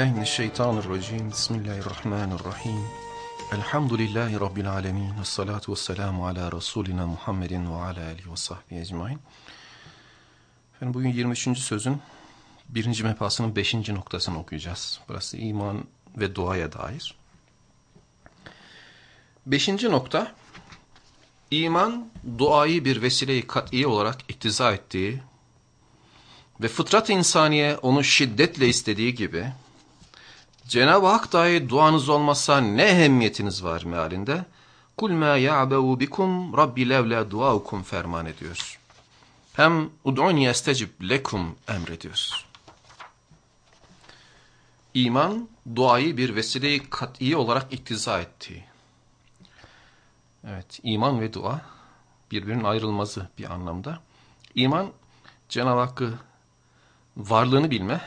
Billahi mineşşeytanirracim. Bismillahirrahmanirrahim. Elhamdülillahi rabbil alamin. Ves salatu vesselamu ala rasulina Muhammedin ve ala alihi ve sahbihi ecmaîn. Efendim bugün 23. sözün birinci mefasının 5. noktasını okuyacağız. Burası iman ve duaya dair. 5. nokta İman duayı bir vesileyi kat'i olarak iktiza ettiği ve fıtrat insaniye onu şiddetle istediği gibi Cenab-ı Hak dahi duanız olmazsa ne ehemmiyetiniz var mealinde kul ma ya'bevu bikum rabbi levla duaukum ferman ediyor. Hem ud'uni estecib lekum emrediyor. İman duayı bir vesileyi kat'i olarak iktiza ettiği. Evet, iman ve dua birbirinin ayrılmazı bir anlamda. İman Cenab-ı Hakk'ı varlığını bilme,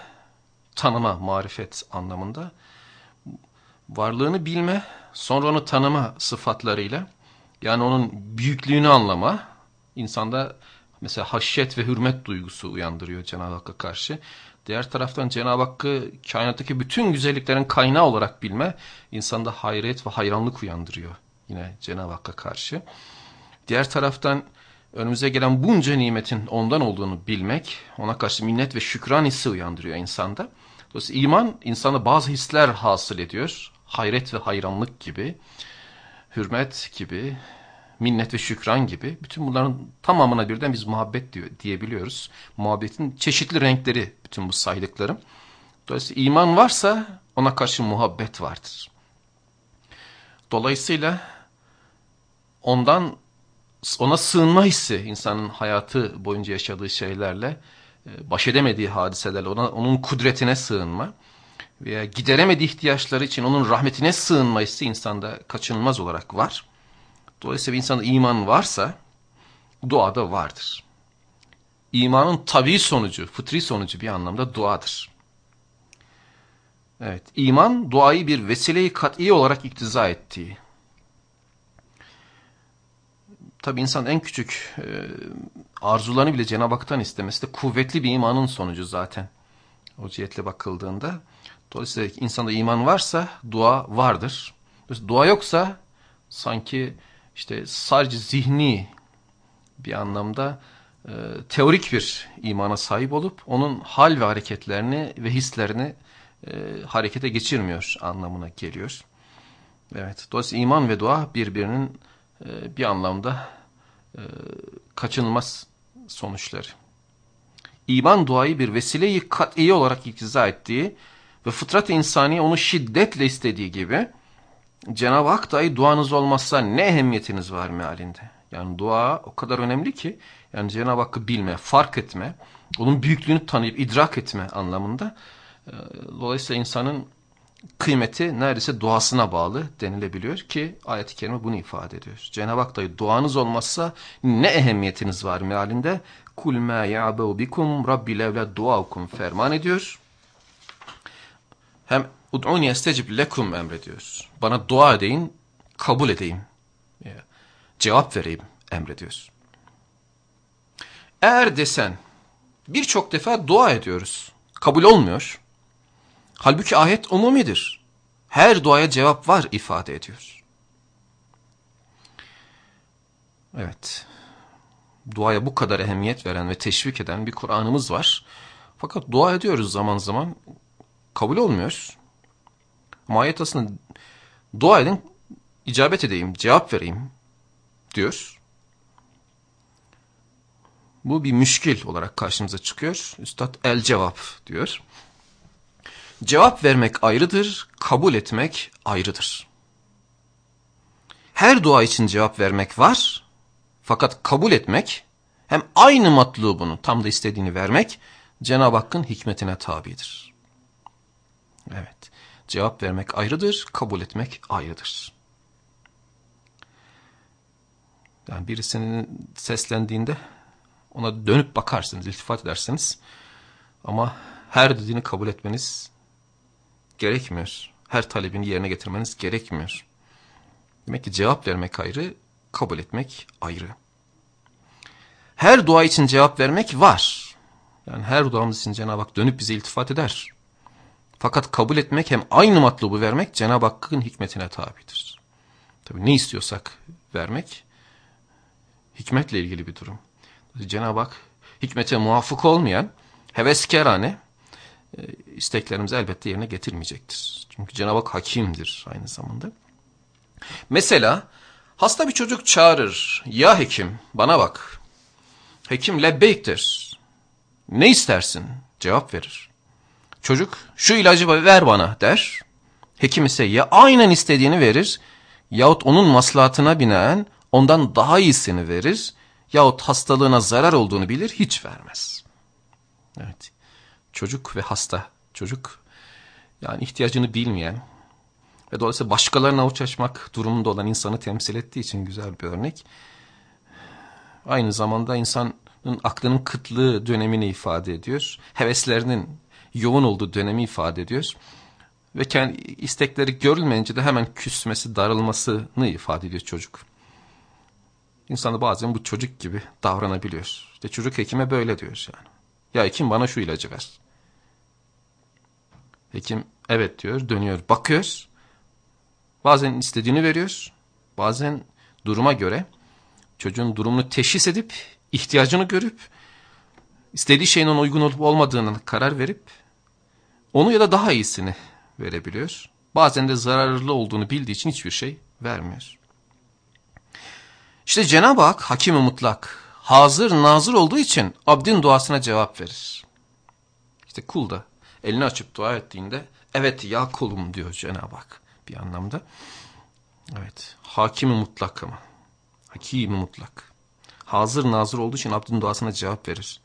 tanıma, marifet anlamında. Varlığını bilme, sonra onu tanıma sıfatlarıyla, yani onun büyüklüğünü anlama, insanda mesela haşyet ve hürmet duygusu uyandırıyor Cenab-ı Hakk'a karşı. Diğer taraftan Cenab-ı Hakk'ı kainattaki bütün güzelliklerin kaynağı olarak bilme, insanda hayret ve hayranlık uyandırıyor yine Cenab-ı Hakk'a karşı. Diğer taraftan önümüze gelen bunca nimetin ondan olduğunu bilmek, ona karşı minnet ve şükran hissi uyandırıyor insanda. Dolayısıyla iman insana bazı hisler hasıl ediyor. Hayret ve hayranlık gibi, hürmet gibi, minnet ve şükran gibi. Bütün bunların tamamına birden biz muhabbet diyor, diyebiliyoruz. Muhabbetin çeşitli renkleri bütün bu saydıklarım. Dolayısıyla iman varsa ona karşı muhabbet vardır. Dolayısıyla ondan ona sığınma hissi insanın hayatı boyunca yaşadığı şeylerle e, baş edemediği hadiselerle ona, onun kudretine sığınma veya gideremediği ihtiyaçları için onun rahmetine sığınma hissi insanda kaçınılmaz olarak var. Dolayısıyla bir insanda iman varsa dua da vardır. İmanın tabii sonucu, fıtri sonucu bir anlamda duadır. Evet, iman duayı bir vesileyi kat'i olarak iktiza ettiği, Tabi insan en küçük e, arzularını bile Cenab-ı Hak'tan istemesi de kuvvetli bir imanın sonucu zaten. O cihetle bakıldığında. Dolayısıyla insanda iman varsa dua vardır. Dua yoksa sanki işte sadece zihni bir anlamda e, teorik bir imana sahip olup onun hal ve hareketlerini ve hislerini e, harekete geçirmiyor anlamına geliyor. Evet, dolayısıyla iman ve dua birbirinin e, bir anlamda e, kaçınılmaz sonuçları. İman duayı bir vesileyi kat'i olarak iktiza ettiği ve fıtrat insani onu şiddetle istediği gibi Cenab-ı Hak dahi duanız olmazsa ne ehemmiyetiniz var mealinde. Yani dua o kadar önemli ki yani Cenab-ı Hakk'ı bilme, fark etme, onun büyüklüğünü tanıyıp idrak etme anlamında. E, dolayısıyla insanın kıymeti neredeyse duasına bağlı denilebiliyor ki ayet-i kerime bunu ifade ediyor. Cenab-ı Hak da duanız olmazsa ne ehemmiyetiniz var mealinde kul ma ya'bu bikum rabbi levla duaukum ferman ediyor. Hem ud'uni estecib lekum emrediyor. Bana dua edin, kabul edeyim. Cevap vereyim emrediyor. Eğer desen birçok defa dua ediyoruz. Kabul olmuyor. Halbuki ayet umumidir. Her duaya cevap var ifade ediyor. Evet. Duaya bu kadar ehemmiyet veren ve teşvik eden bir Kur'an'ımız var. Fakat dua ediyoruz zaman zaman. Kabul olmuyor. Ama ayet aslında dua edin, icabet edeyim, cevap vereyim diyor. Bu bir müşkil olarak karşımıza çıkıyor. Üstad el cevap diyor. Cevap vermek ayrıdır, kabul etmek ayrıdır. Her dua için cevap vermek var, fakat kabul etmek hem aynı matlubunu tam da istediğini vermek Cenab-ı Hakk'ın hikmetine tabidir. Evet, cevap vermek ayrıdır, kabul etmek ayrıdır. Yani birisinin seslendiğinde ona dönüp bakarsınız, iltifat edersiniz. Ama her dediğini kabul etmeniz gerekmiyor. Her talebini yerine getirmeniz gerekmiyor. Demek ki cevap vermek ayrı, kabul etmek ayrı. Her dua için cevap vermek var. Yani her duamız için Cenab-ı Hak dönüp bize iltifat eder. Fakat kabul etmek hem aynı matlubu vermek Cenab-ı Hakk'ın hikmetine tabidir. Tabi ne istiyorsak vermek hikmetle ilgili bir durum. Cenab-ı Hak hikmete muvafık olmayan heveskerane isteklerimizi elbette yerine getirmeyecektir. Çünkü Cenab-ı Hak hakimdir aynı zamanda. Mesela hasta bir çocuk çağırır. Ya hekim bana bak. Hekim lebbeyk Ne istersin? Cevap verir. Çocuk şu ilacı ver bana der. Hekim ise ya aynen istediğini verir yahut onun maslahatına binaen ondan daha iyisini verir yahut hastalığına zarar olduğunu bilir hiç vermez. Evet. Çocuk ve hasta. Çocuk yani ihtiyacını bilmeyen ve dolayısıyla başkalarına avuç açmak durumunda olan insanı temsil ettiği için güzel bir örnek. Aynı zamanda insanın aklının kıtlığı dönemini ifade ediyor. Heveslerinin yoğun olduğu dönemi ifade ediyor. Ve kendi istekleri görülmeyince de hemen küsmesi, darılmasını ifade ediyor çocuk. İnsanı bazen bu çocuk gibi davranabiliyor. İşte çocuk hekime böyle diyor yani. Ya hekim bana şu ilacı ver. Hekim evet diyor, dönüyor, bakıyor. Bazen istediğini veriyor. Bazen duruma göre çocuğun durumunu teşhis edip, ihtiyacını görüp, istediği şeyin ona uygun olup olmadığını karar verip, onu ya da daha iyisini verebiliyor. Bazen de zararlı olduğunu bildiği için hiçbir şey vermiyor. İşte Cenab-ı Hak hakim mutlak, hazır nazır olduğu için abdin duasına cevap verir. İşte kul da elini açıp dua ettiğinde evet ya kulum diyor Cenab-ı Hak bir anlamda. Evet hakim mutlak ama hakim mutlak. Hazır nazır olduğu için abdin duasına cevap verir.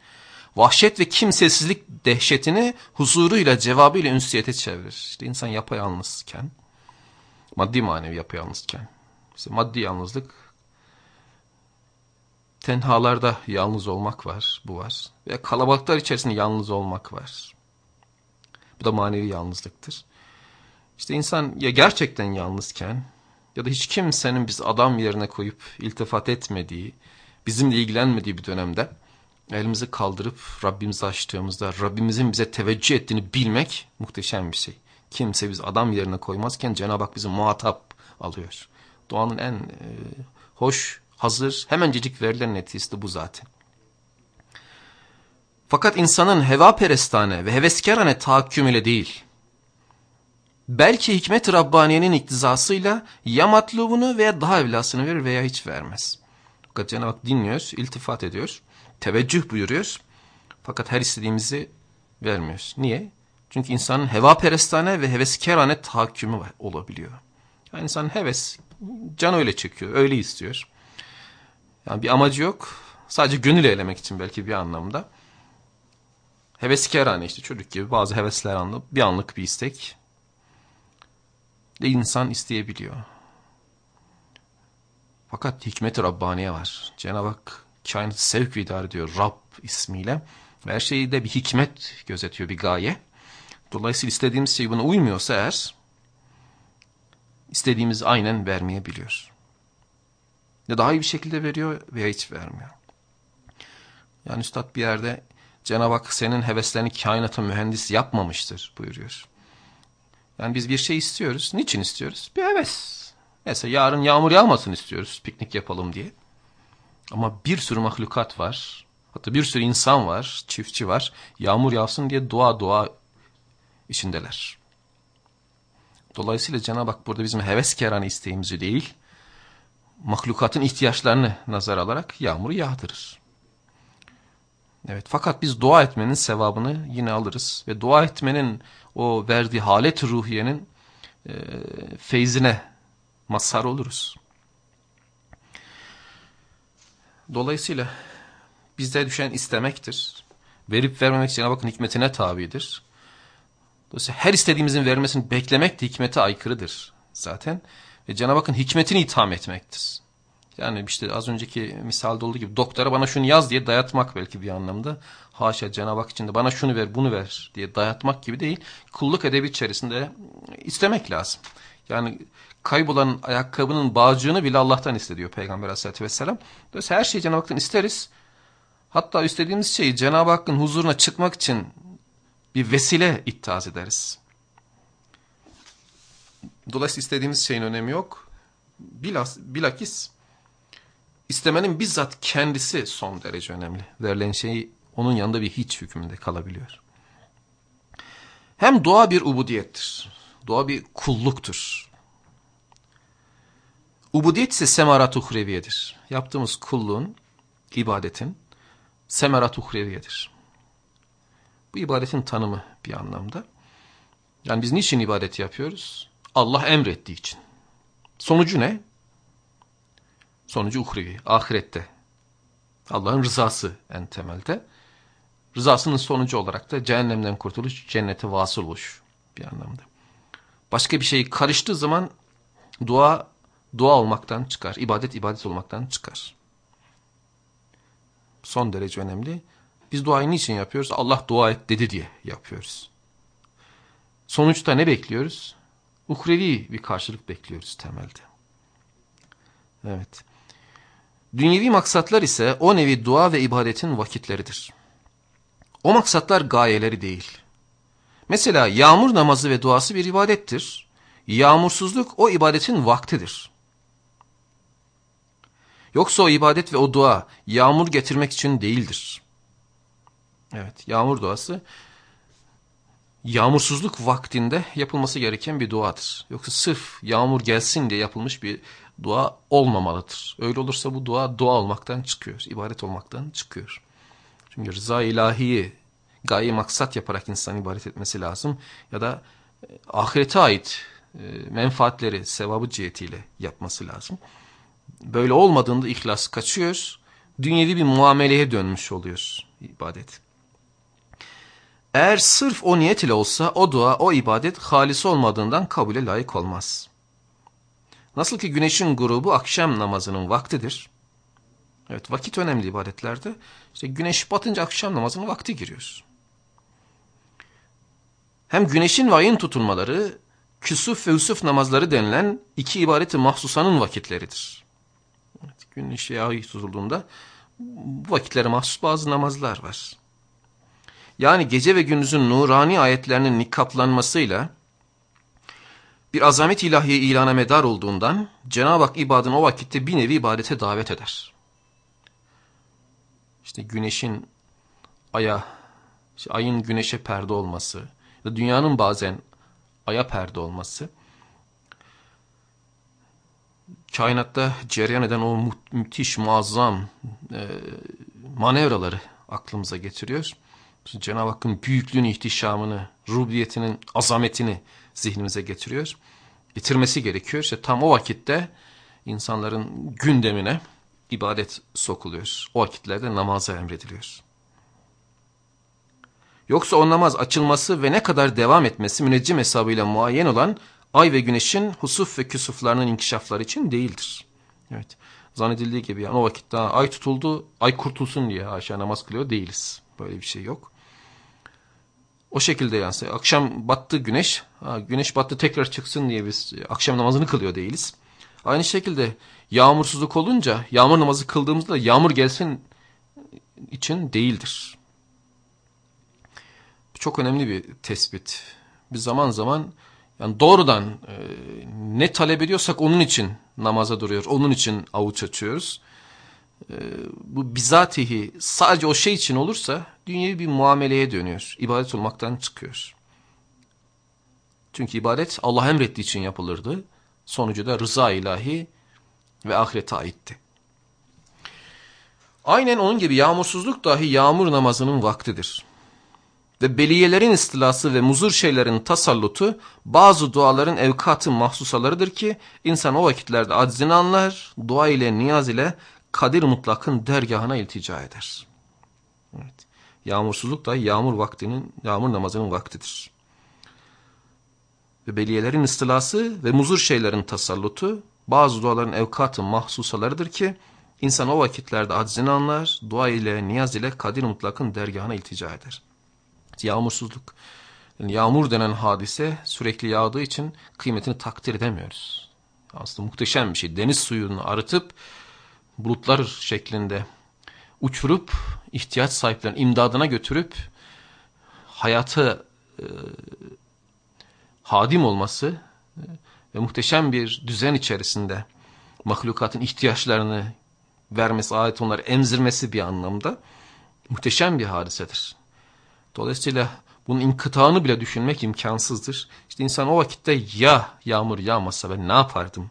Vahşet ve kimsesizlik dehşetini huzuruyla cevabıyla ünsiyete çevirir. İşte insan yapayalnızken, maddi manevi yapayalnızken, işte maddi yalnızlık tenhalarda yalnız olmak var, bu var. Ve kalabalıklar içerisinde yalnız olmak var. Bu da manevi yalnızlıktır. İşte insan ya gerçekten yalnızken ya da hiç kimsenin biz adam yerine koyup iltifat etmediği, bizimle ilgilenmediği bir dönemde elimizi kaldırıp Rabbimizi açtığımızda Rabbimizin bize teveccüh ettiğini bilmek muhteşem bir şey. Kimse biz adam yerine koymazken Cenab-ı Hak bizi muhatap alıyor. Doğanın en e, hoş hazır, hemencecik verilen neticesi de bu zaten. Fakat insanın heva perestane ve heveskarane tahakküm ile değil, belki hikmet-i Rabbaniye'nin iktizasıyla ya matlubunu veya daha evlasını verir veya hiç vermez. Fakat Cenab-ı Hak dinliyor, iltifat ediyor, teveccüh buyuruyor. Fakat her istediğimizi vermiyor. Niye? Çünkü insanın heva perestane ve heveskarane tahakkümü olabiliyor. Yani insanın heves, can öyle çekiyor, öyle istiyor. Yani bir amacı yok. Sadece gönül eylemek için belki bir anlamda. Heveskarane işte çocuk gibi bazı hevesler anlı bir anlık bir istek de insan isteyebiliyor. Fakat hikmet-i Rabbaniye var. Cenab-ı Hak kainatı sevk ve idare ediyor Rab ismiyle. Ve her şeyde bir hikmet gözetiyor, bir gaye. Dolayısıyla istediğimiz şey buna uymuyorsa eğer istediğimiz aynen vermeyebiliyor. Ya daha iyi bir şekilde veriyor veya hiç vermiyor. Yani üstad bir yerde Cenab-ı Hak senin heveslerini kainata mühendis yapmamıştır buyuruyor. Yani biz bir şey istiyoruz. Niçin istiyoruz? Bir heves. Mesela yarın yağmur yağmasın istiyoruz piknik yapalım diye. Ama bir sürü mahlukat var. Hatta bir sürü insan var, çiftçi var. Yağmur yağsın diye dua dua içindeler. Dolayısıyla Cenab-ı Hak burada bizim heves kerane isteğimizi değil, mahlukatın ihtiyaçlarını nazar alarak yağmuru yağdırır. Evet fakat biz dua etmenin sevabını yine alırız ve dua etmenin o verdiği halet ruhiyenin e, feyzine mazhar oluruz. Dolayısıyla bizde düşen istemektir. Verip vermemek Cenab-ı Hakk'ın hikmetine tabidir. Dolayısıyla her istediğimizin verilmesini beklemek de hikmete aykırıdır zaten. Ve Cenab-ı Hakk'ın hikmetini itham etmektir. Yani işte az önceki misalde olduğu gibi doktora bana şunu yaz diye dayatmak belki bir anlamda. Haşa Cenab-ı Hak içinde bana şunu ver bunu ver diye dayatmak gibi değil. Kulluk edebi içerisinde istemek lazım. Yani kaybolan ayakkabının bağcığını bile Allah'tan istediyor Peygamber aleyhissalatü vesselam. Dolayısıyla her şeyi Cenab-ı Hak'tan isteriz. Hatta istediğimiz şeyi Cenab-ı Hakk'ın huzuruna çıkmak için bir vesile ittihaz ederiz. Dolayısıyla istediğimiz şeyin önemi yok. Bilas, bilakis istemenin bizzat kendisi son derece önemli. Verilen şey onun yanında bir hiç hükmünde kalabiliyor. Hem dua bir ubudiyettir. Dua bir kulluktur. Ubudiyet ise semarat uhreviyedir. Yaptığımız kulluğun, ibadetin semerat uhreviyedir. Bu ibadetin tanımı bir anlamda. Yani biz niçin ibadet yapıyoruz? Allah emrettiği için. Sonucu ne? Sonucu uhrevi, ahirette. Allah'ın rızası en temelde. Rızasının sonucu olarak da cehennemden kurtuluş, cennete vasıl oluş bir anlamda. Başka bir şey karıştığı zaman dua dua olmaktan çıkar. ibadet ibadet olmaktan çıkar. Son derece önemli. Biz duayı niçin yapıyoruz? Allah dua et dedi diye yapıyoruz. Sonuçta ne bekliyoruz? Uhrevi bir karşılık bekliyoruz temelde. Evet. Dünyevi maksatlar ise o nevi dua ve ibadetin vakitleridir. O maksatlar gayeleri değil. Mesela yağmur namazı ve duası bir ibadettir. Yağmursuzluk o ibadetin vaktidir. Yoksa o ibadet ve o dua yağmur getirmek için değildir. Evet, yağmur duası yağmursuzluk vaktinde yapılması gereken bir duadır. Yoksa sırf yağmur gelsin diye yapılmış bir dua olmamalıdır. Öyle olursa bu dua dua olmaktan çıkıyor, ibadet olmaktan çıkıyor. Çünkü rıza ilahiyi gaye maksat yaparak insan ibadet etmesi lazım. Ya da e, ahirete ait e, menfaatleri, sevabı cihetiyle yapması lazım. Böyle olmadığında ihlas kaçıyor. Dünyevi bir muameleye dönmüş oluyor ibadet. Eğer sırf o niyet ile olsa o dua, o ibadet halis olmadığından kabule layık olmaz. Nasıl ki güneşin grubu akşam namazının vaktidir. Evet vakit önemli ibadetlerde. İşte güneş batınca akşam namazının vakti giriyor. Hem güneşin ve ayın tutulmaları küsuf ve usuf namazları denilen iki ibadeti mahsusanın vakitleridir. Evet, güneş ve ay tutulduğunda bu vakitlere mahsus bazı namazlar var. Yani gece ve gündüzün nurani ayetlerinin nikaplanmasıyla bir azamet ilahiye ilana medar olduğundan Cenab-ı Hak ibadını o vakitte bir nevi ibadete davet eder. İşte güneşin aya, işte ayın güneşe perde olması, dünyanın bazen aya perde olması, kainatta cereyan eden o mü müthiş, muazzam e, manevraları aklımıza getiriyor. Cenab-ı Hakk'ın büyüklüğünü, ihtişamını, rubiyetinin azametini zihnimize getiriyor. Getirmesi gerekiyor. İşte tam o vakitte insanların gündemine ibadet sokuluyor. O vakitlerde namaza emrediliyor. Yoksa o namaz açılması ve ne kadar devam etmesi müneccim hesabıyla muayyen olan ay ve güneşin husuf ve küsuflarının inkişafları için değildir. Evet. Zannedildiği gibi yani o vakit daha ay tutuldu, ay kurtulsun diye haşa namaz kılıyor değiliz. Böyle bir şey yok. O şekilde yani akşam battı güneş, ha, güneş battı tekrar çıksın diye biz akşam namazını kılıyor değiliz. Aynı şekilde yağmursuzluk olunca yağmur namazı kıldığımızda yağmur gelsin için değildir. Çok önemli bir tespit. Biz zaman zaman yani doğrudan e, ne talep ediyorsak onun için namaza duruyor, onun için avuç açıyoruz. E, bu bizatihi sadece o şey için olursa dünyevi bir muameleye dönüyor. İbadet olmaktan çıkıyor. Çünkü ibadet Allah emrettiği için yapılırdı. Sonucu da rıza ilahi ve ahirete aitti. Aynen onun gibi yağmursuzluk dahi yağmur namazının vaktidir. Ve beliyelerin istilası ve muzur şeylerin tasallutu bazı duaların evkatı mahsusalarıdır ki insan o vakitlerde aczini anlar, dua ile niyaz ile kadir mutlakın dergahına iltica eder. Evet. Yağmursuzluk da yağmur vaktinin, yağmur namazının vaktidir. Ve beliyelerin istilası ve muzur şeylerin tasallutu bazı duaların evkatı mahsusalarıdır ki insan o vakitlerde aczini anlar, dua ile niyaz ile kadir mutlakın dergahına iltica eder. Yağmursuzluk. Yani yağmur denen hadise sürekli yağdığı için kıymetini takdir edemiyoruz. Aslında muhteşem bir şey. Deniz suyunu arıtıp bulutlar şeklinde uçurup ihtiyaç sahiplerinin imdadına götürüp hayatı e, hadim olması e, ve muhteşem bir düzen içerisinde mahlukatın ihtiyaçlarını vermesi, ayet onları emzirmesi bir anlamda muhteşem bir hadisedir. Dolayısıyla bunun inkıtağını bile düşünmek imkansızdır. İşte insan o vakitte ya yağmur yağmasa ben ne yapardım?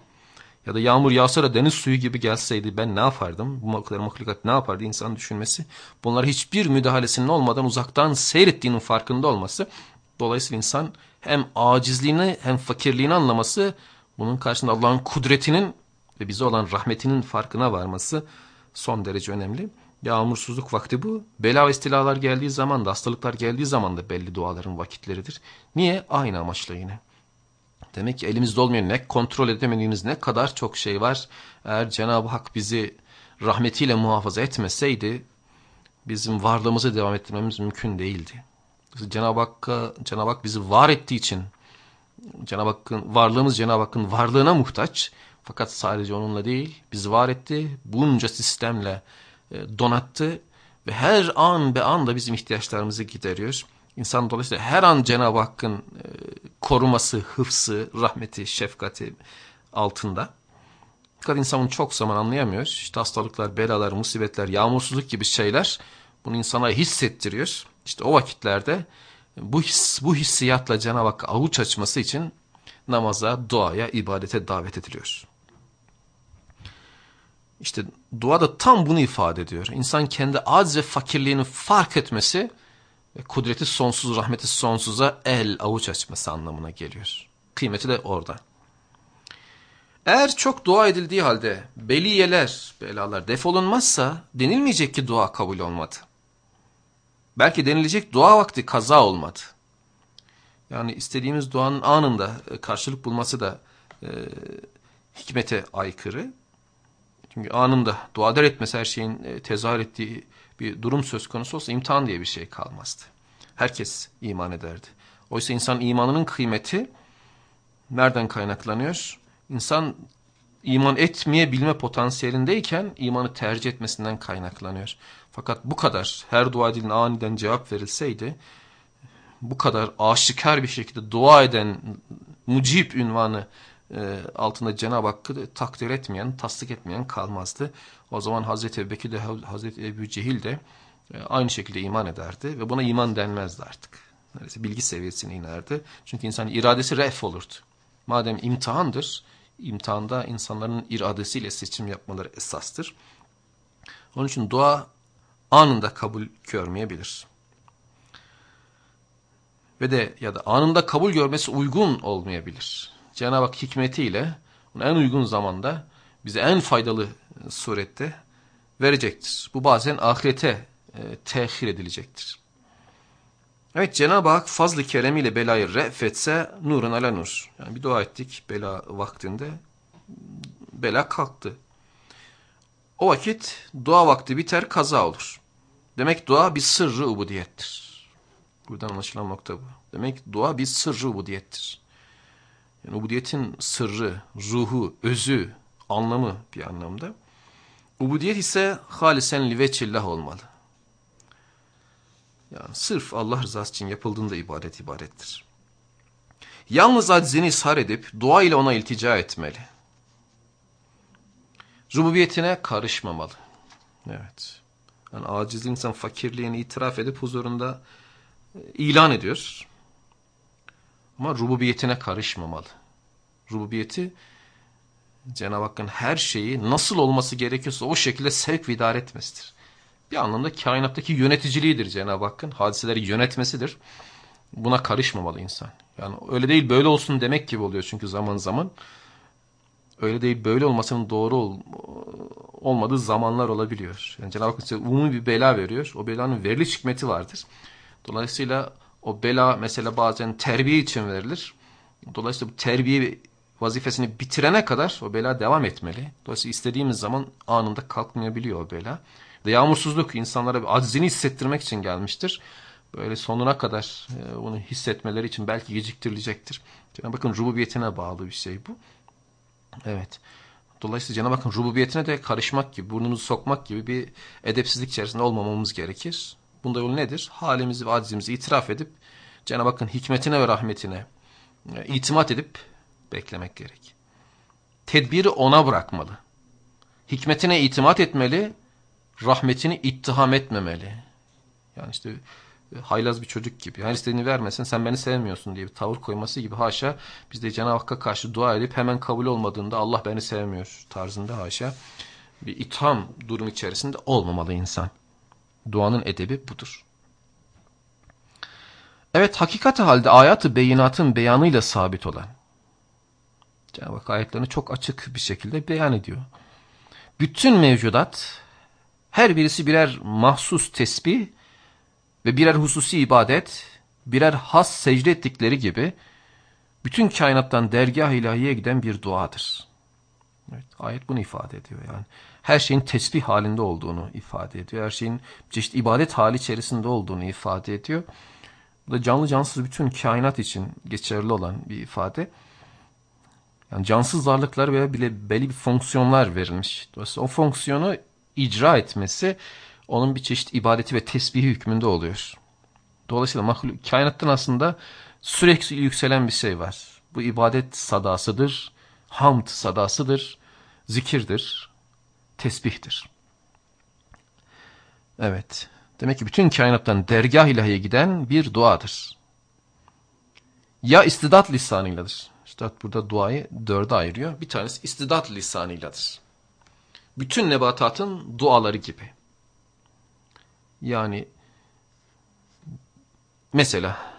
Ya da yağmur yağsa da deniz suyu gibi gelseydi ben ne yapardım? Bu kadar mahlukat ne yapardı insan düşünmesi? Bunlar hiçbir müdahalesinin olmadan uzaktan seyrettiğinin farkında olması. Dolayısıyla insan hem acizliğini hem fakirliğini anlaması, bunun karşısında Allah'ın kudretinin ve bize olan rahmetinin farkına varması son derece önemli. Yağmursuzluk vakti bu. Bela ve istilalar geldiği zaman da, hastalıklar geldiği zaman da belli duaların vakitleridir. Niye? Aynı amaçla yine. Demek ki elimizde olmayan ne kontrol edemediğimiz ne kadar çok şey var. Eğer Cenab-ı Hak bizi rahmetiyle muhafaza etmeseydi bizim varlığımızı devam ettirmemiz mümkün değildi. Cenab-ı Hak, Cenab-ı Hak bizi var ettiği için Cenab-ı Hakk'ın varlığımız Cenab-ı Hakk'ın varlığına muhtaç. Fakat sadece onunla değil, bizi var etti. Bunca sistemle e, donattı ve her an be an da bizim ihtiyaçlarımızı gideriyor. İnsan dolayısıyla her an Cenab-ı Hakk'ın e, koruması, hıfsı, rahmeti, şefkati altında. Fakat insan bunu çok zaman anlayamıyor. İşte hastalıklar, belalar, musibetler, yağmursuzluk gibi şeyler bunu insana hissettiriyor. İşte o vakitlerde bu his, bu hissiyatla Cenab-ı Hakk'a avuç açması için namaza, duaya, ibadete davet ediliyor. İşte dua da tam bunu ifade ediyor. İnsan kendi az ve fakirliğini fark etmesi kudreti sonsuz, rahmeti sonsuza el avuç açması anlamına geliyor. Kıymeti de orada. Eğer çok dua edildiği halde beliyeler, belalar defolunmazsa denilmeyecek ki dua kabul olmadı. Belki denilecek dua vakti kaza olmadı. Yani istediğimiz duanın anında e, karşılık bulması da e, hikmete aykırı. Çünkü anında dua der etmez her şeyin e, tezahür ettiği bir durum söz konusu olsa imtihan diye bir şey kalmazdı. Herkes iman ederdi. Oysa insan imanının kıymeti nereden kaynaklanıyor? İnsan iman etmeyebilme potansiyelindeyken imanı tercih etmesinden kaynaklanıyor. Fakat bu kadar her dua edilin aniden cevap verilseydi bu kadar aşikar bir şekilde dua eden mucib ünvanı e, altında Cenab-ı Hakk'ı takdir etmeyen, tasdik etmeyen kalmazdı. O zaman Hazreti Ebubekir de Hazreti Ebu Cehil de e, aynı şekilde iman ederdi ve buna iman denmezdi artık. Neredeyse bilgi seviyesine inerdi. Çünkü insan iradesi ref olurdu. Madem imtihandır, imtihanda insanların iradesiyle seçim yapmaları esastır. Onun için dua anında kabul görmeyebilir. Ve de ya da anında kabul görmesi uygun olmayabilir. Cenab-ı Hak hikmetiyle en uygun zamanda bize en faydalı surette verecektir. Bu bazen ahirete e, tehir edilecektir. Evet Cenab-ı Hak fazl-ı keremiyle belayı re'fetse nurun ala nur. Yani bir dua ettik bela vaktinde. Bela kalktı. O vakit dua vakti biter kaza olur. Demek dua bir sırrı ubudiyettir. Buradan anlaşılan nokta bu. Demek dua bir sırrı ubudiyettir. Ubudiyetin sırrı, ruhu, özü, anlamı bir anlamda. Ubudiyet ise halisen liveçillah olmalı. Yani sırf Allah rızası için yapıldığında ibadet ibadettir. Yalnız aczini ishar edip dua ile ona iltica etmeli. Rububiyetine karışmamalı. Evet. Yani aciz insan fakirliğini itiraf edip huzurunda e, ilan ediyor. Ama rububiyetine karışmamalı. Rububiyeti Cenab-ı Hakk'ın her şeyi nasıl olması gerekiyorsa o şekilde sevk ve idare etmesidir. Bir anlamda kainattaki yöneticiliğidir Cenab-ı Hakk'ın. Hadiseleri yönetmesidir. Buna karışmamalı insan. Yani öyle değil böyle olsun demek gibi oluyor çünkü zaman zaman. Öyle değil böyle olmasının doğru ol, olmadığı zamanlar olabiliyor. Yani Cenab-ı Hak size umumi bir bela veriyor. O belanın veriliş hikmeti vardır. Dolayısıyla o bela mesela bazen terbiye için verilir. Dolayısıyla bu terbiye vazifesini bitirene kadar o bela devam etmeli. Dolayısıyla istediğimiz zaman anında kalkmayabiliyor o bela. Ve yağmursuzluk insanlara bir aczini hissettirmek için gelmiştir. Böyle sonuna kadar e, bunu hissetmeleri için belki geciktirilecektir. Yani bakın rububiyetine bağlı bir şey bu. Evet. Dolayısıyla Cenab-ı Hakk'ın rububiyetine de karışmak gibi, burnumuzu sokmak gibi bir edepsizlik içerisinde olmamamız gerekir. Bunda yol nedir? Halimizi ve acizimizi itiraf edip Cenab-ı Hakk'ın hikmetine ve rahmetine e, itimat edip beklemek gerek. Tedbiri ona bırakmalı. Hikmetine itimat etmeli, rahmetini ittiham etmemeli. Yani işte e, haylaz bir çocuk gibi. Her istediğini vermesin sen beni sevmiyorsun diye bir tavır koyması gibi haşa biz de Cenab-ı Hakk'a karşı dua edip hemen kabul olmadığında Allah beni sevmiyor tarzında haşa bir itham durum içerisinde olmamalı insan. Duanın edebi budur. Evet hakikati halde ayatı beyinatın beyanıyla sabit olan. Cenab-ı Hak ayetlerini çok açık bir şekilde beyan ediyor. Bütün mevcudat her birisi birer mahsus tesbih ve birer hususi ibadet, birer has secde ettikleri gibi bütün kainattan dergah ilahiye giden bir duadır. Evet, ayet bunu ifade ediyor yani. Her şeyin tesbih halinde olduğunu ifade ediyor. Her şeyin çeşit ibadet hali içerisinde olduğunu ifade ediyor. Bu da canlı cansız bütün kainat için geçerli olan bir ifade. Yani cansız varlıklar veya bile belli bir fonksiyonlar verilmiş. Dolayısıyla o fonksiyonu icra etmesi onun bir çeşit ibadeti ve tesbihi hükmünde oluyor. Dolayısıyla mahluk, kainattan aslında sürekli yükselen bir şey var. Bu ibadet sadasıdır, hamd sadasıdır, zikirdir, tesbihtir. Evet, demek ki bütün kainattan dergah ilahiye giden bir duadır. Ya istidat lisanıyladır. Üstad burada duayı dörde ayırıyor. Bir tanesi istidat lisanıyladır. Bütün nebatatın duaları gibi. Yani mesela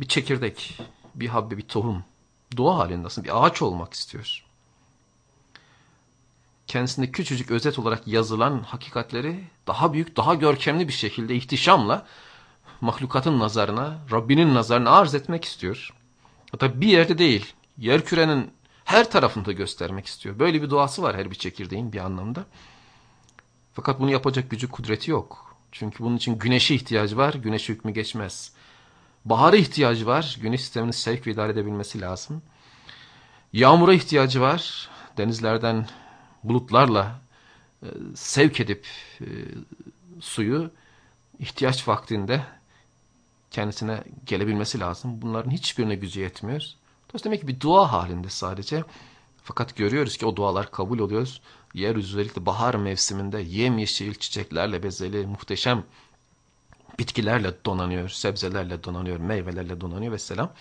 bir çekirdek, bir habbe, bir tohum dua halinde aslında bir ağaç olmak istiyor. Kendisinde küçücük özet olarak yazılan hakikatleri daha büyük, daha görkemli bir şekilde ihtişamla mahlukatın nazarına, Rabbinin nazarına arz etmek istiyor. Hatta bir yerde değil, yer kürenin her tarafında göstermek istiyor. Böyle bir duası var her bir çekirdeğin bir anlamda. Fakat bunu yapacak gücü, kudreti yok. Çünkü bunun için güneşe ihtiyacı var, güneş hükmü geçmez. Bahara ihtiyacı var, güneş sistemini sevk ve idare edebilmesi lazım. Yağmura ihtiyacı var, denizlerden bulutlarla e, sevk edip e, suyu ihtiyaç vaktinde kendisine gelebilmesi lazım. Bunların hiçbirine gücü yetmiyor. Dolayısıyla demek ki bir dua halinde sadece. Fakat görüyoruz ki o dualar kabul oluyor. Yeryüzü özellikle bahar mevsiminde yemyeşil çiçeklerle bezeli muhteşem bitkilerle donanıyor, sebzelerle donanıyor, meyvelerle donanıyor ve selam.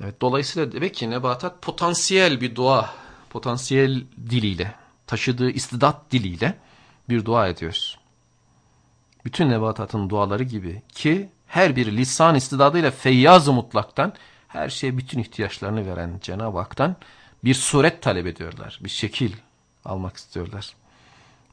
Evet, dolayısıyla demek ki nebatat potansiyel bir dua, potansiyel diliyle, taşıdığı istidat diliyle bir dua ediyoruz. Bütün nebatatın duaları gibi ki her bir lisan istidadıyla feyyaz-ı mutlaktan her şeye bütün ihtiyaçlarını veren Cenab-ı Hak'tan bir suret talep ediyorlar. Bir şekil almak istiyorlar.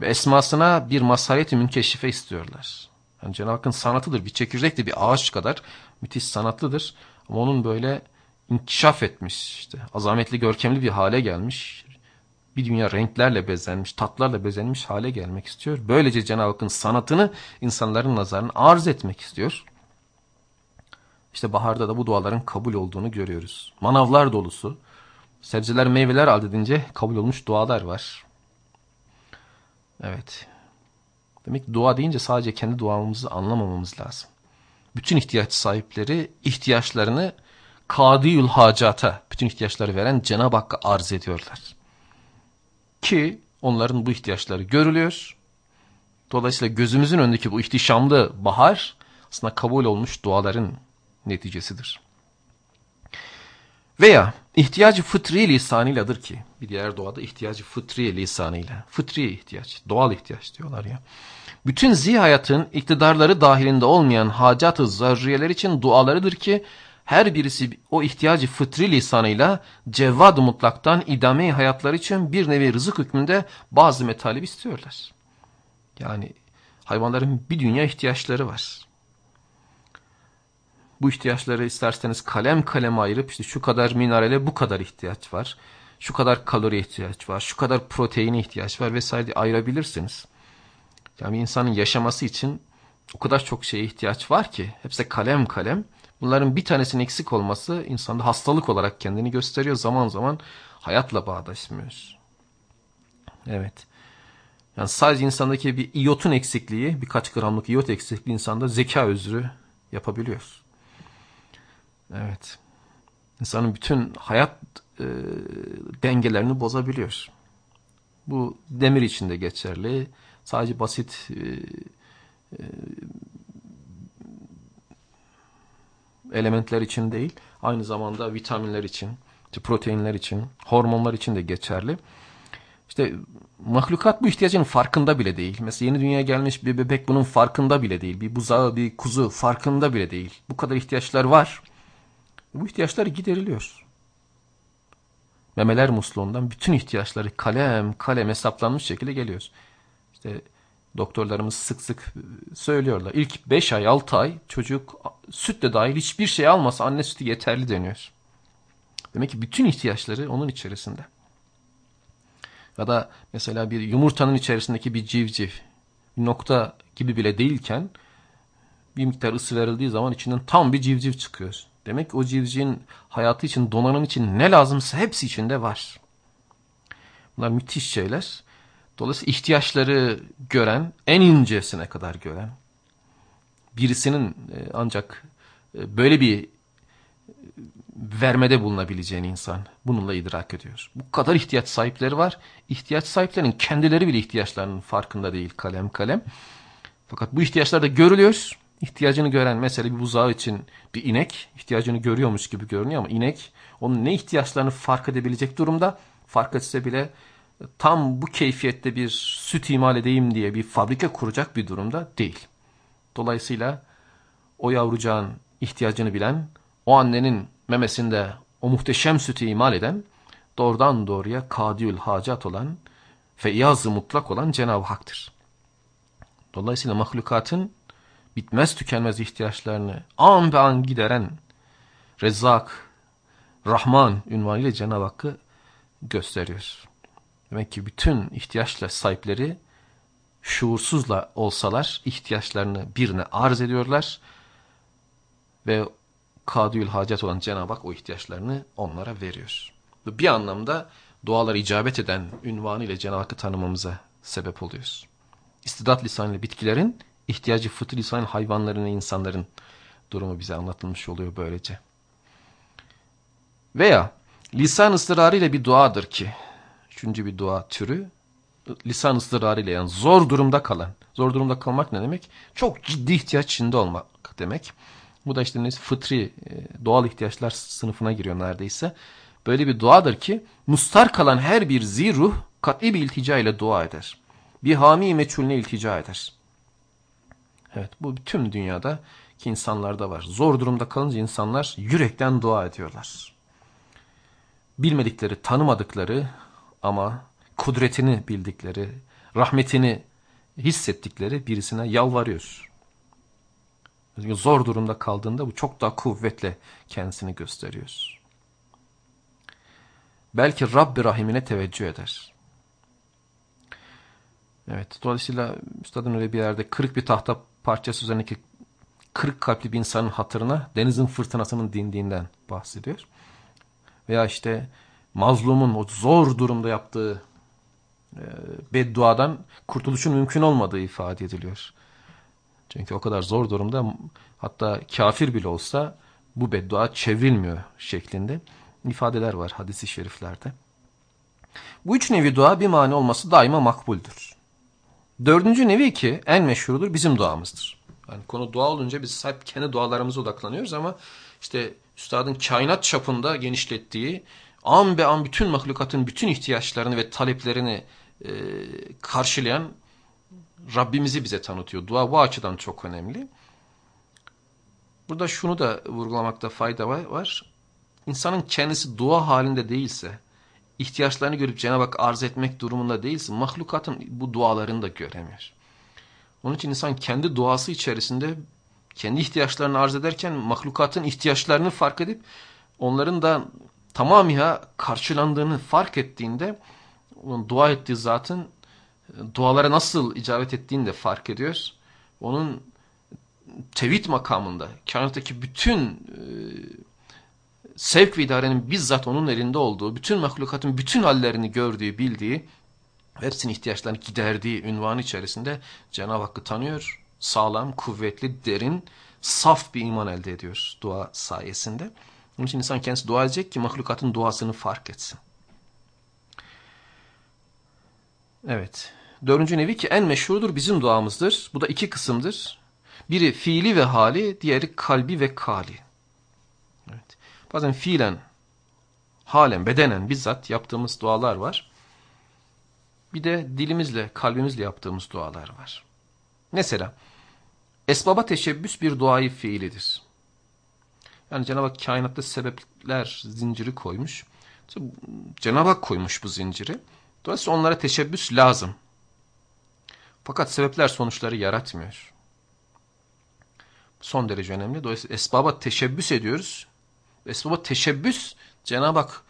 Ve esmasına bir masaret-i münkeşife istiyorlar. Yani Cenab-ı Hakk'ın sanatıdır. Bir çekirdek de bir ağaç kadar müthiş sanatlıdır. Ama onun böyle inkişaf etmiş, işte azametli, görkemli bir hale gelmiş. Bir dünya renklerle bezenmiş, tatlarla bezenmiş hale gelmek istiyor. Böylece Cenab-ı Hakk'ın sanatını insanların nazarına arz etmek istiyor. İşte baharda da bu duaların kabul olduğunu görüyoruz. Manavlar dolusu, sebzeler meyveler adedince kabul olmuş dualar var. Evet. Demek ki dua deyince sadece kendi duamızı anlamamamız lazım. Bütün ihtiyaç sahipleri ihtiyaçlarını kadiyül hacata, bütün ihtiyaçları veren Cenab-ı Hakk'a arz ediyorlar. Ki onların bu ihtiyaçları görülüyor. Dolayısıyla gözümüzün önündeki bu ihtişamlı bahar aslında kabul olmuş duaların neticesidir. Veya ihtiyacı fıtri lisanıyladır ki bir diğer doğada ihtiyacı fıtri lisanıyla. Fıtri ihtiyaç, doğal ihtiyaç diyorlar ya. Bütün zihayatın iktidarları dahilinde olmayan hacat-ı zarriyeler için dualarıdır ki her birisi o ihtiyacı fıtri lisanıyla cevvad mutlaktan idame hayatları için bir nevi rızık hükmünde bazı metalip istiyorlar. Yani hayvanların bir dünya ihtiyaçları var. Bu ihtiyaçları isterseniz kalem kalem ayırıp işte şu kadar minerale bu kadar ihtiyaç var. Şu kadar kalori ihtiyaç var. Şu kadar proteine ihtiyaç var vesaire ayırabilirsiniz. Yani insanın yaşaması için o kadar çok şeye ihtiyaç var ki hepsi kalem kalem Bunların bir tanesinin eksik olması insanda hastalık olarak kendini gösteriyor. Zaman zaman hayatla bağdaşmıyor. Evet. Yani sadece insandaki bir iyotun eksikliği, birkaç gramlık iyot eksikliği insanda zeka özrü yapabiliyor. Evet. İnsanın bütün hayat e, dengelerini bozabiliyor. Bu demir için de geçerli. Sadece basit e, e, elementler için değil, aynı zamanda vitaminler için, proteinler için, hormonlar için de geçerli. İşte mahlukat bu ihtiyacın farkında bile değil. Mesela yeni dünyaya gelmiş bir bebek bunun farkında bile değil. Bir buzağı, bir kuzu farkında bile değil. Bu kadar ihtiyaçlar var. Bu ihtiyaçlar gideriliyor. Memeler musluğundan bütün ihtiyaçları kalem kalem hesaplanmış şekilde geliyor. İşte doktorlarımız sık sık söylüyorlar. İlk 5 ay 6 ay çocuk sütle dahil hiçbir şey almasa anne sütü yeterli deniyor. Demek ki bütün ihtiyaçları onun içerisinde. Ya da mesela bir yumurtanın içerisindeki bir civciv bir nokta gibi bile değilken bir miktar ısı verildiği zaman içinden tam bir civciv çıkıyor. Demek ki o civcivin hayatı için, donanım için ne lazımsa hepsi içinde var. Bunlar müthiş şeyler. Dolayısıyla ihtiyaçları gören, en incesine kadar gören, birisinin e, ancak e, böyle bir vermede bulunabileceğini insan bununla idrak ediyor. Bu kadar ihtiyaç sahipleri var. İhtiyaç sahiplerinin kendileri bile ihtiyaçlarının farkında değil kalem kalem. Fakat bu ihtiyaçlar da görülüyor. İhtiyacını gören mesela bir buzağı için bir inek ihtiyacını görüyormuş gibi görünüyor ama inek onun ne ihtiyaçlarını fark edebilecek durumda. Fark etse bile tam bu keyfiyette bir süt imal edeyim diye bir fabrika kuracak bir durumda değil. Dolayısıyla o yavrucağın ihtiyacını bilen, o annenin memesinde o muhteşem sütü imal eden, doğrudan doğruya kadiyül hacat olan, feyyaz mutlak olan Cenab-ı Hak'tır. Dolayısıyla mahlukatın bitmez tükenmez ihtiyaçlarını an be an gideren Rezzak, Rahman ünvanıyla Cenab-ı Hakk'ı gösteriyor. Demek ki bütün ihtiyaçla sahipleri şuursuzla olsalar ihtiyaçlarını birine arz ediyorlar ve kadül hacet olan Cenab-ı Hak o ihtiyaçlarını onlara veriyor. Bir anlamda dualara icabet eden ünvanı ile Cenab-ı Hakk'ı tanımamıza sebep oluyoruz. İstidat lisanıyla bitkilerin, ihtiyacı fıtri lisan hayvanların ve insanların durumu bize anlatılmış oluyor böylece. Veya lisan ısrarıyla bir duadır ki, üçüncü bir dua türü, lisan ısrarıyla yani zor durumda kalan. Zor durumda kalmak ne demek? Çok ciddi ihtiyaç içinde olmak demek. Bu da işte fıtri, e, doğal ihtiyaçlar sınıfına giriyor neredeyse. Böyle bir duadır ki mustar kalan her bir ziruh kat'i bir iltica ile dua eder. Bir hami meçhulüne iltica eder. Evet bu tüm dünyada ki insanlarda var. Zor durumda kalınca insanlar yürekten dua ediyorlar. Bilmedikleri, tanımadıkları ama kudretini bildikleri, rahmetini hissettikleri birisine yalvarıyor. Zor durumda kaldığında bu çok daha kuvvetle kendisini gösteriyor. Belki Rabbi Rahim'ine teveccüh eder. Evet, dolayısıyla üstadın öyle bir yerde kırık bir tahta parçası üzerindeki kırık kalpli bir insanın hatırına denizin fırtınasının dindiğinden bahsediyor. Veya işte mazlumun o zor durumda yaptığı e, bedduadan kurtuluşun mümkün olmadığı ifade ediliyor. Çünkü o kadar zor durumda hatta kafir bile olsa bu beddua çevrilmiyor şeklinde ifadeler var hadisi şeriflerde. Bu üç nevi dua bir mani olması daima makbuldür. Dördüncü nevi ki en meşhurudur bizim duamızdır. Yani konu dua olunca biz hep kendi dualarımıza odaklanıyoruz ama işte üstadın kainat çapında genişlettiği an be an bütün mahlukatın bütün ihtiyaçlarını ve taleplerini e, karşılayan Rabbimizi bize tanıtıyor. Dua bu açıdan çok önemli. Burada şunu da vurgulamakta fayda var. İnsanın kendisi dua halinde değilse, ihtiyaçlarını görüp Cenab-ı Hak arz etmek durumunda değilse, mahlukatın bu dualarını da göremiyor. Onun için insan kendi duası içerisinde kendi ihtiyaçlarını arz ederken mahlukatın ihtiyaçlarını fark edip onların da tamamıyla karşılandığını fark ettiğinde onun dua ettiği zatın dualara nasıl icabet ettiğini de fark ediyoruz. Onun tevhid makamında, kainattaki bütün e, sevk ve idarenin bizzat onun elinde olduğu, bütün mahlukatın bütün hallerini gördüğü, bildiği, hepsinin ihtiyaçlarını giderdiği ünvanı içerisinde Cenab-ı Hakk'ı tanıyor. Sağlam, kuvvetli, derin, saf bir iman elde ediyor dua sayesinde. Onun için insan kendisi dua edecek ki mahlukatın duasını fark etsin. Evet. Dördüncü nevi ki en meşhurdur bizim duamızdır. Bu da iki kısımdır. Biri fiili ve hali, diğeri kalbi ve kali. Bazen fiilen, halen, bedenen bizzat yaptığımız dualar var. Bir de dilimizle, kalbimizle yaptığımız dualar var. Mesela, esbaba teşebbüs bir duayı fiilidir. Yani Cenab-ı Hak kainatta sebepler zinciri koymuş. Cenab-ı Hak koymuş bu zinciri. Dolayısıyla onlara teşebbüs lazım. Fakat sebepler sonuçları yaratmıyor. Son derece önemli. Dolayısıyla esbaba teşebbüs ediyoruz. Esbaba teşebbüs Cenab-ı Hak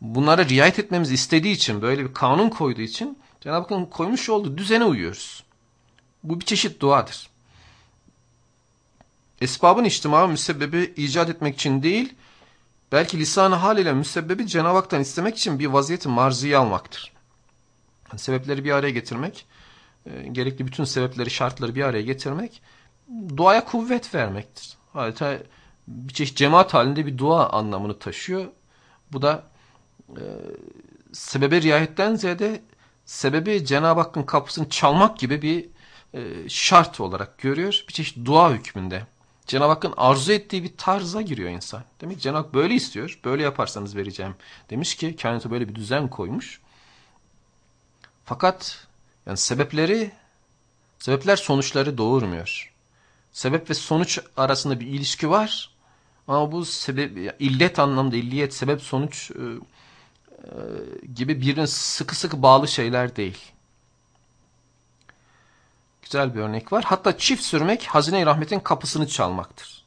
bunlara riayet etmemizi istediği için, böyle bir kanun koyduğu için Cenab-ı Hakk'ın koymuş olduğu düzene uyuyoruz. Bu bir çeşit duadır. Esbabın içtimai müsebbebi icat etmek için değil, belki lisan-ı hal ile müsebbebi Cenab-ı Hak'tan istemek için bir vaziyeti marziye almaktır. Yani sebepleri bir araya getirmek, e, gerekli bütün sebepleri, şartları bir araya getirmek, duaya kuvvet vermektir. Adeta bir çeşit cemaat halinde bir dua anlamını taşıyor. Bu da e, sebebe riayetten ziyade sebebi Cenab-ı Hakk'ın kapısını çalmak gibi bir e, şart olarak görüyor. Bir çeşit dua hükmünde. Cenab-ı Hakk'ın arzu ettiği bir tarza giriyor insan. Demek ki Cenab-ı Hak böyle istiyor. Böyle yaparsanız vereceğim. Demiş ki kainata böyle bir düzen koymuş. Fakat yani sebepleri sebepler sonuçları doğurmuyor. Sebep ve sonuç arasında bir ilişki var. Ama bu sebep illet anlamda illiyet sebep sonuç e, e, gibi birbirine sıkı sıkı bağlı şeyler değil. Güzel bir örnek var. Hatta çift sürmek hazine-i rahmetin kapısını çalmaktır.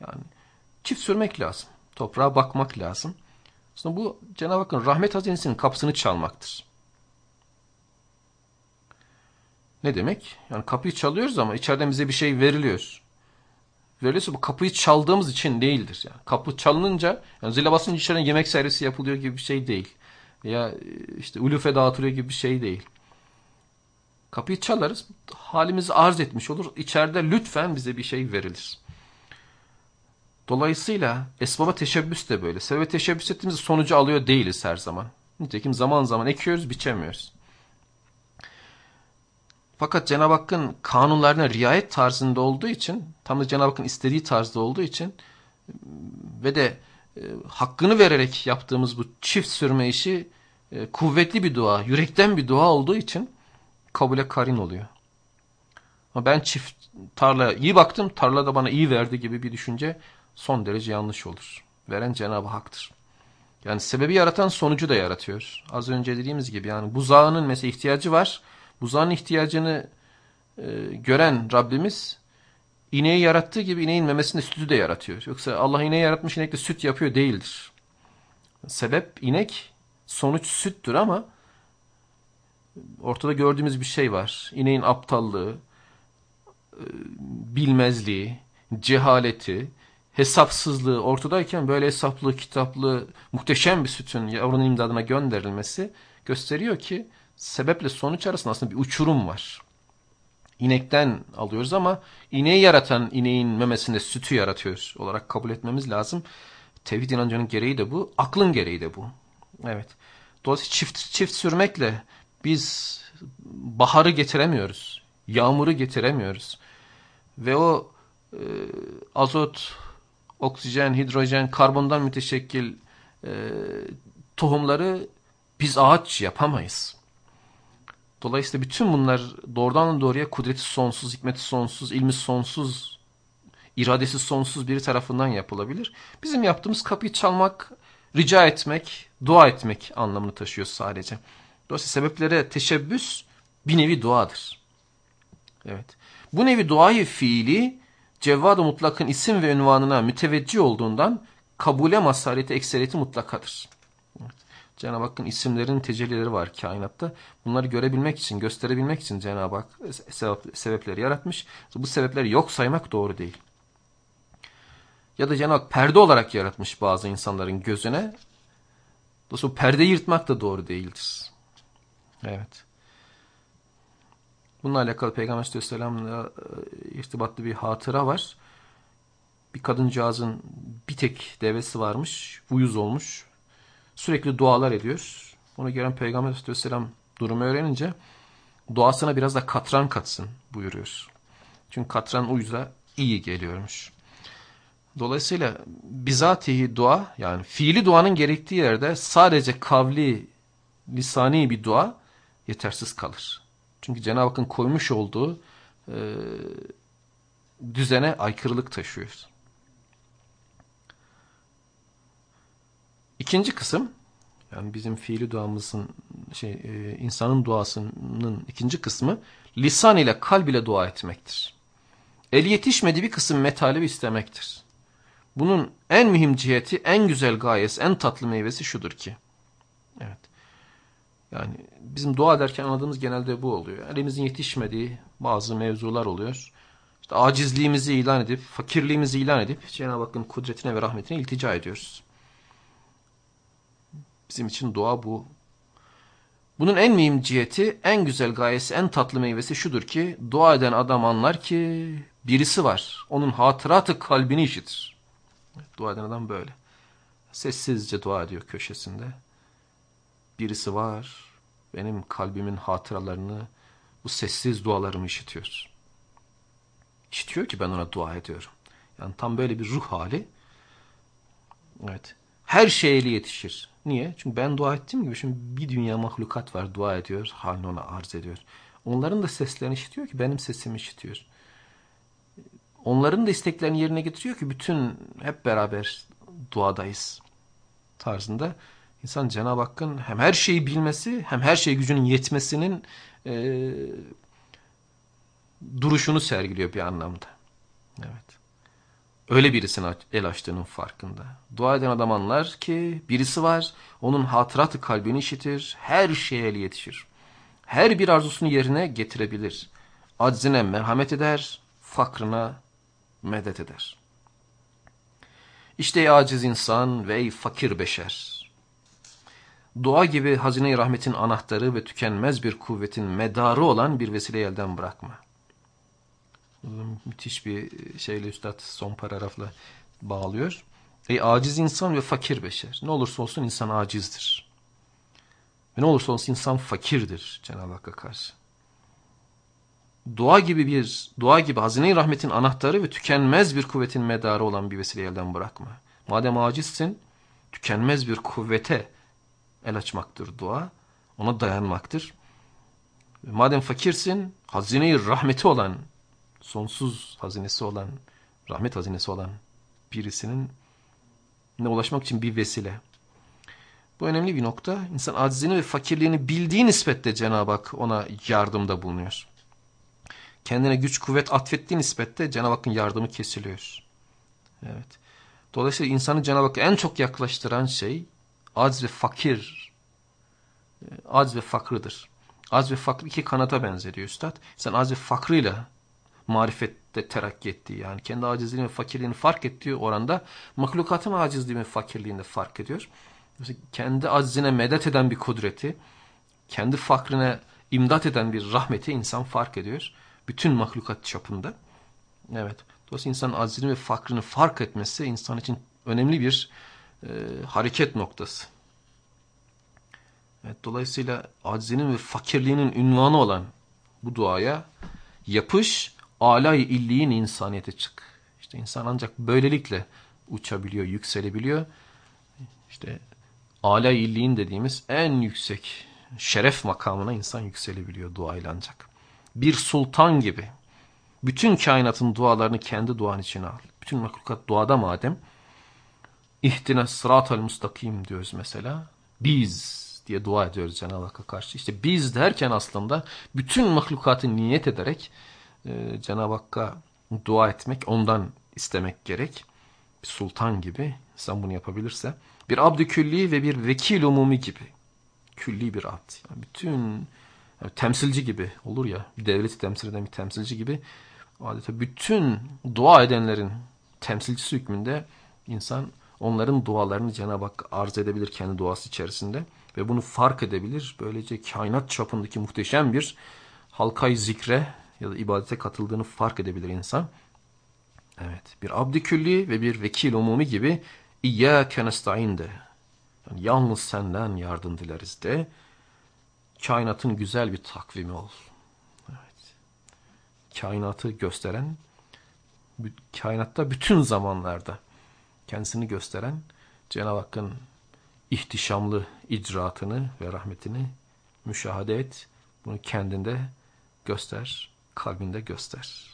Yani çift sürmek lazım. Toprağa bakmak lazım. Aslında bu Cenab-ı Hakk'ın rahmet hazinesinin kapısını çalmaktır. Ne demek? Yani kapıyı çalıyoruz ama içeriden bize bir şey veriliyor. Veriliyorsa bu kapıyı çaldığımız için değildir. Yani kapı çalınınca yani zile basınca içeriden yemek servisi yapılıyor gibi bir şey değil. Ya işte ulufe dağıtılıyor gibi bir şey değil. Kapıyı çalarız, halimizi arz etmiş olur. İçeride lütfen bize bir şey verilir. Dolayısıyla esbaba teşebbüs de böyle. Sebebe teşebbüs ettiğimiz sonucu alıyor değiliz her zaman. Nitekim zaman zaman ekiyoruz, biçemiyoruz. Fakat Cenab-ı Hakk'ın kanunlarına riayet tarzında olduğu için, tam da Cenab-ı Hakk'ın istediği tarzda olduğu için ve de e, hakkını vererek yaptığımız bu çift sürme işi e, kuvvetli bir dua, yürekten bir dua olduğu için kabule karin oluyor. Ama ben çift tarla iyi baktım, tarla da bana iyi verdi gibi bir düşünce son derece yanlış olur. Veren Cenab-ı Hak'tır. Yani sebebi yaratan sonucu da yaratıyor. Az önce dediğimiz gibi yani buzağının mesela ihtiyacı var. Buzağın ihtiyacını e, gören Rabbimiz ineği yarattığı gibi ineğin memesinde sütü de yaratıyor. Yoksa Allah ineği yaratmış inek de süt yapıyor değildir. Sebep inek, sonuç süttür ama ortada gördüğümüz bir şey var. İneğin aptallığı, e, bilmezliği, cehaleti, hesapsızlığı ortadayken böyle hesaplı, kitaplı, muhteşem bir sütün yavrunun imdadına gönderilmesi gösteriyor ki sebeple sonuç arasında aslında bir uçurum var. İnekten alıyoruz ama ineği yaratan ineğin memesinde sütü yaratıyor olarak kabul etmemiz lazım. Tevhid inancının gereği de bu, aklın gereği de bu. Evet. Dolayısıyla çift, çift sürmekle biz baharı getiremiyoruz. Yağmuru getiremiyoruz. Ve o e, azot, oksijen, hidrojen, karbondan müteşekkil e, tohumları biz ağaç yapamayız. Dolayısıyla bütün bunlar doğrudan doğruya kudreti sonsuz, hikmeti sonsuz, ilmi sonsuz, iradesi sonsuz biri tarafından yapılabilir. Bizim yaptığımız kapıyı çalmak, rica etmek, dua etmek anlamını taşıyor sadece. Dolayısıyla sebeplere teşebbüs bir nevi duadır. Evet. Bu nevi duayı fiili Cevvad-ı Mutlak'ın isim ve ünvanına müteveccih olduğundan kabule masaliyeti ekseriyeti mutlakadır. Evet. Cenab-ı Hakk'ın isimlerin tecellileri var kainatta. Bunları görebilmek için, gösterebilmek için Cenab-ı Hak sebepleri yaratmış. Bu sebepleri yok saymak doğru değil. Ya da Cenab-ı Hak perde olarak yaratmış bazı insanların gözüne. Dolayısıyla perde yırtmak da doğru değildir. Evet. Bununla alakalı Peygamber Aleyhisselam'la e, irtibatlı bir hatıra var. Bir kadıncağızın bir tek devesi varmış, uyuz olmuş. Sürekli dualar ediyor. Onu gören Peygamber Aleyhisselam durumu öğrenince duasına biraz da katran katsın buyuruyor. Çünkü katran uyuza iyi geliyormuş. Dolayısıyla bizatihi dua yani fiili duanın gerektiği yerde sadece kavli, lisani bir dua yetersiz kalır. Çünkü Cenab-ı Hakk'ın koymuş olduğu e, düzene aykırılık taşıyor. İkinci kısım yani bizim fiili duamızın şey e, insanın duasının ikinci kısmı lisan ile kalb ile dua etmektir. El yetişmediği bir kısım metalebi istemektir. Bunun en mühim ciheti, en güzel gayesi, en tatlı meyvesi şudur ki. Evet. Yani bizim dua derken anladığımız genelde bu oluyor. Elimizin yetişmediği bazı mevzular oluyor. İşte acizliğimizi ilan edip, fakirliğimizi ilan edip Cenab-ı Hakk'ın kudretine ve rahmetine iltica ediyoruz. Bizim için dua bu. Bunun en mühim ciheti, en güzel gayesi, en tatlı meyvesi şudur ki, dua eden adam anlar ki birisi var. Onun hatıratı kalbini işitir. Dua eden adam böyle. Sessizce dua ediyor köşesinde. Birisi var, benim kalbimin hatıralarını, bu sessiz dualarımı işitiyor. İşitiyor ki ben ona dua ediyorum. Yani tam böyle bir ruh hali. Evet. Her şeyle yetişir. Niye? Çünkü ben dua ettiğim gibi şimdi bir dünya mahlukat var dua ediyor, halini ona arz ediyor. Onların da seslerini işitiyor ki benim sesimi işitiyor. Onların da isteklerini yerine getiriyor ki bütün hep beraber duadayız tarzında. İnsan Cenab-ı Hakk'ın hem her şeyi bilmesi hem her şey gücünün yetmesinin e, duruşunu sergiliyor bir anlamda. Evet. Öyle birisine el açtığının farkında. Dua eden adam anlar ki birisi var, onun hatıratı kalbini işitir, her şeye el yetişir. Her bir arzusunu yerine getirebilir. Aczine merhamet eder, fakrına medet eder. İşte ey aciz insan ve ey fakir beşer. Dua gibi hazine-i rahmetin anahtarı ve tükenmez bir kuvvetin medarı olan bir vesileyi elden bırakma. Müthiş bir şeyle üstad son paragrafla bağlıyor. Ey aciz insan ve fakir beşer. Ne olursa olsun insan acizdir. Ve ne olursa olsun insan fakirdir Cenab-ı Hakk'a karşı. Dua gibi bir, dua gibi hazine-i rahmetin anahtarı ve tükenmez bir kuvvetin medarı olan bir vesileyi elden bırakma. Madem acizsin, tükenmez bir kuvvete el açmaktır dua. Ona dayanmaktır. Madem fakirsin, hazine-i rahmeti olan sonsuz hazinesi olan, rahmet hazinesi olan birisinin ne ulaşmak için bir vesile. Bu önemli bir nokta. İnsan acizini ve fakirliğini bildiği nispette Cenab-ı Hak ona yardımda bulunuyor. Kendine güç kuvvet atfettiği nispette Cenab-ı Hakk'ın yardımı kesiliyor. Evet. Dolayısıyla insanı Cenab-ı Hakk'a en çok yaklaştıran şey aciz ve fakir, e, aciz ve fakrıdır. Aciz ve fakr iki kanata benzediyor üstad. Sen aciz ve fakrıyla marifette terakki ettiği yani kendi acizliğini ve fakirliğini fark ettiği oranda mahlukatın acizliğini ve fakirliğini de fark ediyor. Kendi acizine medet eden bir kudreti, kendi fakrine imdat eden bir rahmeti insan fark ediyor. Bütün mahlukat çapında. Evet. Dolayısıyla insanın acizini ve fakrını fark etmesi insan için önemli bir e, hareket noktası. Evet, dolayısıyla acizinin ve fakirliğinin ünvanı olan bu duaya yapış alay illiğin insaniyete çık. İşte insan ancak böylelikle uçabiliyor, yükselebiliyor. İşte alay illiğin dediğimiz en yüksek şeref makamına insan yükselebiliyor duayla ancak. Bir sultan gibi bütün kainatın dualarını kendi duan içine al. Bütün mahlukat duada madem ihtine sıratel mustakim diyoruz mesela. Biz diye dua ediyoruz Cenab-ı Hakk'a karşı. İşte biz derken aslında bütün mahlukatı niyet ederek e, Cenab-ı Hakk'a dua etmek, ondan istemek gerek. Bir sultan gibi insan bunu yapabilirse Bir abdü külli ve bir vekil umumi gibi. Külli bir abd. Yani bütün yani temsilci gibi olur ya. Bir devleti temsil eden bir temsilci gibi. Adeta bütün dua edenlerin temsilcisi hükmünde insan onların dualarını Cenab-ı Hak arz edebilir kendi duası içerisinde. Ve bunu fark edebilir. Böylece kainat çapındaki muhteşem bir halkay zikre ya da ibadete katıldığını fark edebilir insan. Evet, bir abdi ve bir vekil umumi gibi İyyâke nesta'in de. Yani yalnız senden yardım dileriz de. Kainatın güzel bir takvimi ol. Evet. Kainatı gösteren, kainatta bütün zamanlarda kendisini gösteren Cenab-ı Hakk'ın ihtişamlı icraatını ve rahmetini müşahede et. Bunu kendinde göster, kalbinde göster.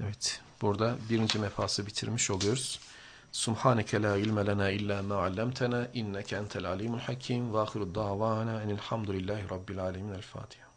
Evet, burada birinci mefası bitirmiş oluyoruz. Subhaneke la ilme lena illa ma allamtena inneke entel alimul hakim ve ahiru davana enilhamdülillahi rabbil alemin el Fatiha.